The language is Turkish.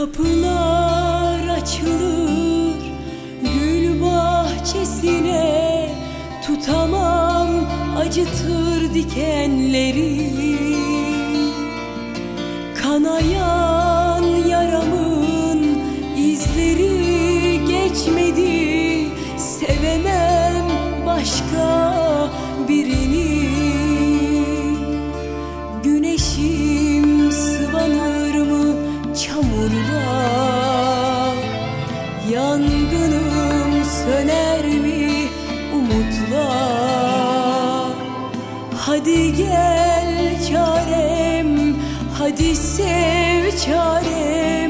Kapılar açılır gül bahçesine Tutamam acıtır dikenleri. Kanaya Hadi gel çarem Hadi sev çarem